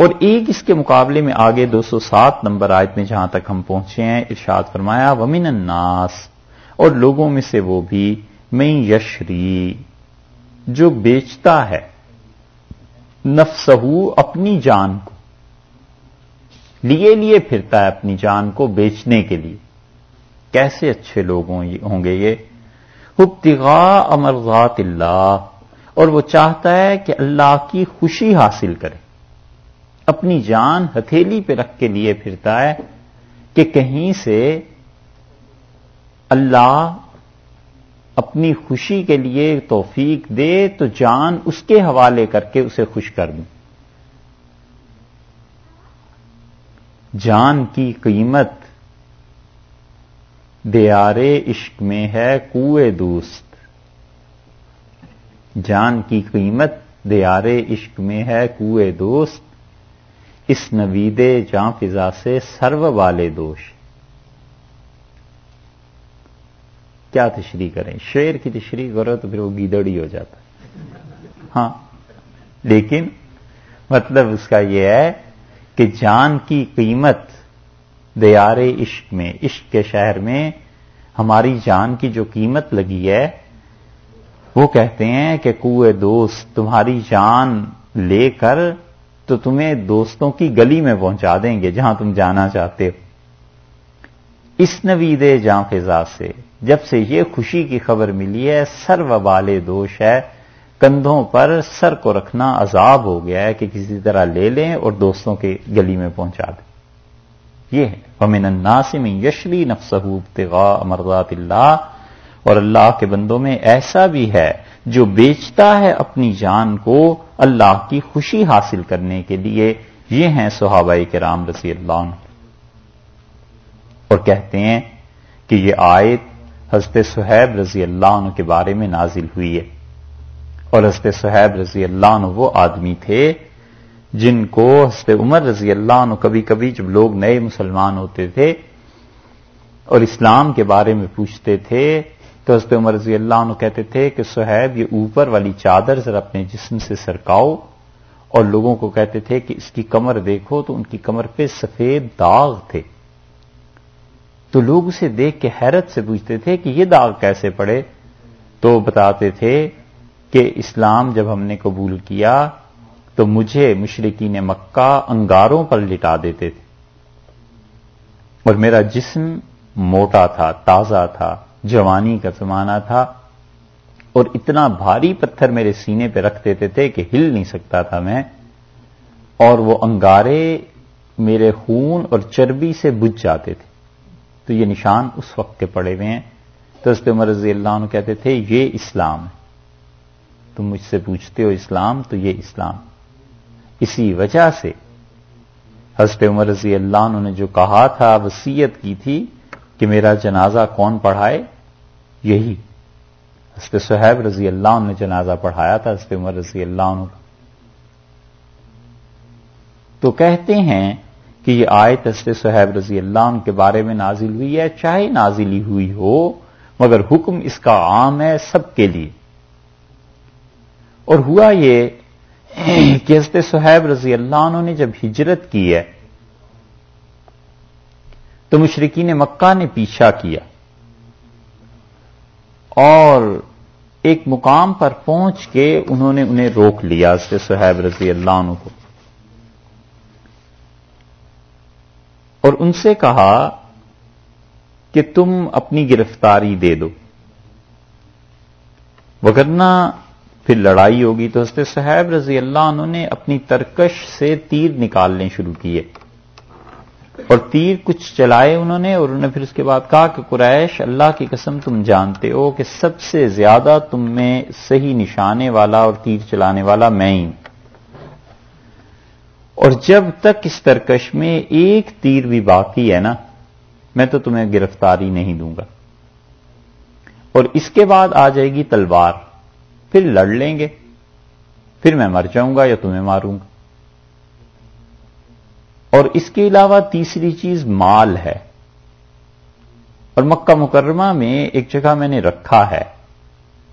اور ایک اس کے مقابلے میں آگے دو سو سات نمبر آیت میں جہاں تک ہم پہنچے ہیں، ارشاد فرمایا، ومن الناس، اور لوگوں میں سے وہ بھی میں یشری، جو بیچتا ہے نفسہو اپنی جان کو، لیے لیے پھرتا ہے اپنی جان کو بیچنے کے لیے۔ کیسے اچھے لوگ ہوں گے یہ؟ امرضات اللہ، اور وہ چاہتا ہے کہ اللہ کی خوشی حاصل کرے۔ اپنی جان ہتھیلی پہ رکھ کے لیے پھرتا ہے کہ کہیں سے اللہ اپنی خوشی کے لیے توفیق دے تو جان اس کے حوالے کر کے اسے خوش کر دوں جان کی قیمت دیارے عشق میں ہے کوئے دوست۔ جان کی قیمت دیارے عشق میں ہے کوئے دوست۔ اس نوید جاں فضا سے سرو والے دوش۔ کیا تشریح کریں؟ شیر کی تشریح کرو تو پھر وہ گیدڑی ہو جاتا۔ ہاں۔ لیکن مطلب اس کا یہ ہے کہ جان کی قیمت دیار عشق میں، عشق کے شہر میں ہماری جان کی جو قیمت لگی ہے، وہ کہتے ہیں کہ کوئے دوست، تمہاری جان لے کر تو تمہیں دوستوں کی گلی میں پہنچا دیں گے جہاں تم جانا چاہتے ہو۔ اس نوید جاں فضا سے جب سے یہ خوشی کی خبر ملی ہے، سر و بالے دوش ہے۔ کندھوں پر سر کو رکھنا عذاب ہو گیا ہے کہ کسی طرح لے لیں اور دوستوں کے گلی میں پہنچا دیں۔ یہ ہے۔ ومن الناسم یشری نفسہ ابتغاء مرضات اللہ۔ اور اللہ کے بندوں میں ایسا بھی ہے، جو بیچتا ہے اپنی جان کو اللہ کی خوشی حاصل کرنے کے لیے۔ یہ ہیں صحابہ کرام رضی اللہ عنہ۔ اور کہتے ہیں کہ یہ آیت حضرت صہیب رضی اللہ عنہ کے بارے میں نازل ہوئی ہے۔ اور حضرت صہیب رضی اللہ عنہ وہ آدمی تھے جن کو حضرت عمر رضی اللہ عنہ کبھی کبھی جب لوگ نئے مسلمان ہوتے تھے اور اسلام کے بارے میں پوچھتے تھے تو حضرت عمر رضی اللہ عنہ کہتے تھے کہ سہیب، یہ اوپر والی چادر ذرا اپنے جسم سے سرکاؤ، اور لوگوں کو کہتے تھے کہ اس کی کمر دیکھو تو ان کی کمر پہ سفید داغ تھے۔ تو لوگ اسے دیکھ کے حیرت سے پوچھتے تھے کہ یہ داغ کیسے پڑے؟ تو بتاتے تھے کہ اسلام جب ہم نے قبول کیا تو مجھے مشرقین مکہ انگاروں پر لٹا دیتے تھے۔ اور میرا جسم موٹا تھا، تازہ تھا۔ جوانی کا زمانہ تھا اور اتنا بھاری پتھر میرے سینے پہ رکھ دیتے تھے کہ ہل نہیں سکتا تھا میں اور وہ انگارے میرے خون اور چربی سے بجھ جاتے تھے۔ تو یہ نشان اس وقت کے پڑے ہوئے ہیں۔ تو اس عمر رضی اللہ عنہ کہتے تھے، یہ اسلام ہے۔ تم مجھ سے پوچھتے ہو اسلام، تو یہ اسلام۔ اسی وجہ سے حضرت عمر رضی اللہ عنہ نے جو کہا تھا وسیعت کی تھی کہ میرا جنازہ کون پڑھائے؟ یہی۔ حضرت صہیب رضی اللہ عنہ نے جنازہ پڑھایا تھا حضرت عمر رضی اللہ عنہ کا۔ تو کہتے ہیں کہ یہ آیت حضرت صہیب رضی اللہ عنہ کے بارے میں نازل ہوئی ہے، چاہے نازلی ہوئی ہو، مگر حکم اس کا عام ہے سب کے لیے۔ اور ہوا یہ کہ حضرت صہیب رضی اللہ عنہ نے جب ہجرت کی ہے تو مشرقین مکہ نے پیچھا کیا اور ایک مقام پر پہنچ کے انہوں نے انہیں روک لیا سے صہیب رضی اللہ عنہ کو۔ اور ان سے کہا کہ تم اپنی گرفتاری دے دو۔ وگرنہ پھر لڑائی ہوگی تو حضرت صہیب رضی اللہ عنہ نے اپنی ترکش سے تیر نکالنے شروع کیے۔ اور تیر کچھ چلائے انہوں نے اور انہوں نے پھر اس کے بعد کہا کہ قریش، اللہ کی قسم تم جانتے ہو کہ سب سے زیادہ تم میں صحیح نشانے والا اور تیر چلانے والا میں ہی۔ اور جب تک اس ترکش میں ایک تیر بھی باقی ہے نا، میں تو تمہیں گرفتاری نہیں دوں گا۔ اور اس کے بعد آ جائے گی تلوار۔ پھر لڑ لیں گے۔ پھر میں مر جاؤں گا یا تمہیں ماروں گا۔ اور اس کے علاوہ تیسری چیز مال ہے۔ اور مکہ مکرمہ میں ایک جگہ میں نے رکھا ہے۔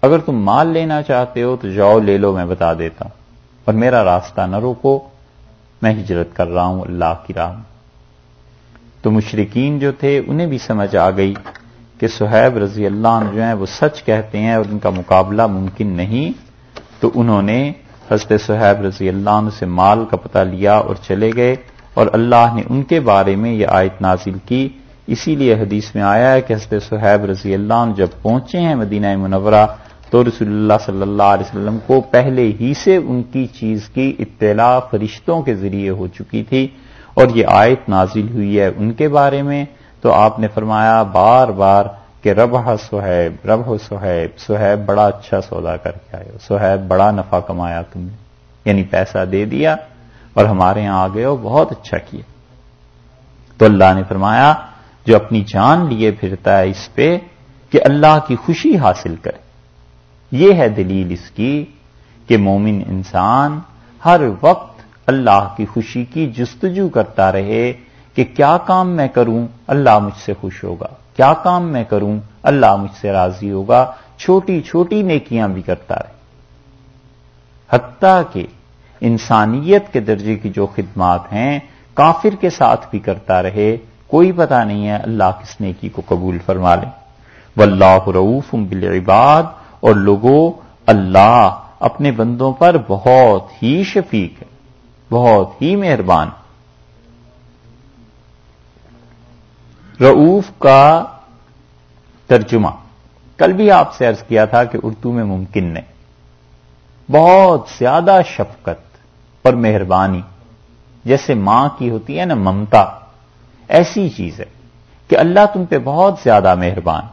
اگر تم مال لینا چاہتے ہو تو جاؤ لے لو، میں بتا دیتا ہوں۔ اور میرا راستہ نہ روکو، میں ہجرت کر رہا ہوں، اللہ کی راہ تو مشرقین جو تھے، انہیں بھی سمجھ آ گئی کہ سہیب رضی اللہ عنہ جو ہیں، وہ سچ کہتے ہیں اور ان کا مقابلہ ممکن نہیں۔ تو انہوں نے حضرت صحیب رضی اللہ عنہ سے مال کا پتہ لیا اور چلے گئے۔ اور اللہ نے ان کے بارے میں یہ آیت نازل کی۔ اسی لیے حدیث میں آیا ہے کہ حضرت صحیب رضی اللہ عنہ جب پہنچے ہیں مدینہ منورہ، تو رسول اللہ صلی اللہ علیہ وسلم کو پہلے ہی سے ان کی چیز کی اطلاع فرشتوں کے ذریعے ہو چکی تھی اور یہ آیت نازل ہوئی ہے ان کے بارے میں۔ تو آپ نے فرمایا بار بار کہ رب سہیب رب سہیب سہیب بڑا اچھا سودا کر کے آئے سہیب بڑا نفع کمایا تم نے یعنی پیسہ دے دیا۔ اور ہمارے یہاں آ گئے ہو بہت اچھا کیا۔ تو اللہ نے فرمایا، جو اپنی جان لیے پھرتا ہے اس پہ کہ اللہ کی خوشی حاصل کرے۔ یہ ہے دلیل اس کی کہ مومن انسان ہر وقت اللہ کی خوشی کی جستجو کرتا رہے کہ کیا کام میں کروں، اللہ مجھ سے خوش ہوگا۔ کیا کام میں کروں، اللہ مجھ سے راضی ہوگا۔ چھوٹی چھوٹی نیکیاں بھی کرتا رہے۔ حتیٰ کہ انسانیت کے درجے کی جو خدمات ہیں، کافر کے ساتھ بھی کرتا رہے، کوئی پتا نہیں ہے اللہ کس نیکی کو قبول فرما لے۔ واللہ رعوف بالعباد، اور لوگوں اللہ اپنے بندوں پر بہت ہی شفیق ہے، بہت ہی مہربان۔ رعوف کا ترجمہ۔ کل بھی آپ سے عرض کیا تھا کہ اردو میں ممکن نہیں۔ بہت زیادہ شفقت۔ اور مہربانی۔ جیسے ماں کی ہوتی ہے نا ممتا، ایسی چیز ہے کہ اللہ تم پہ بہت زیادہ مہربان۔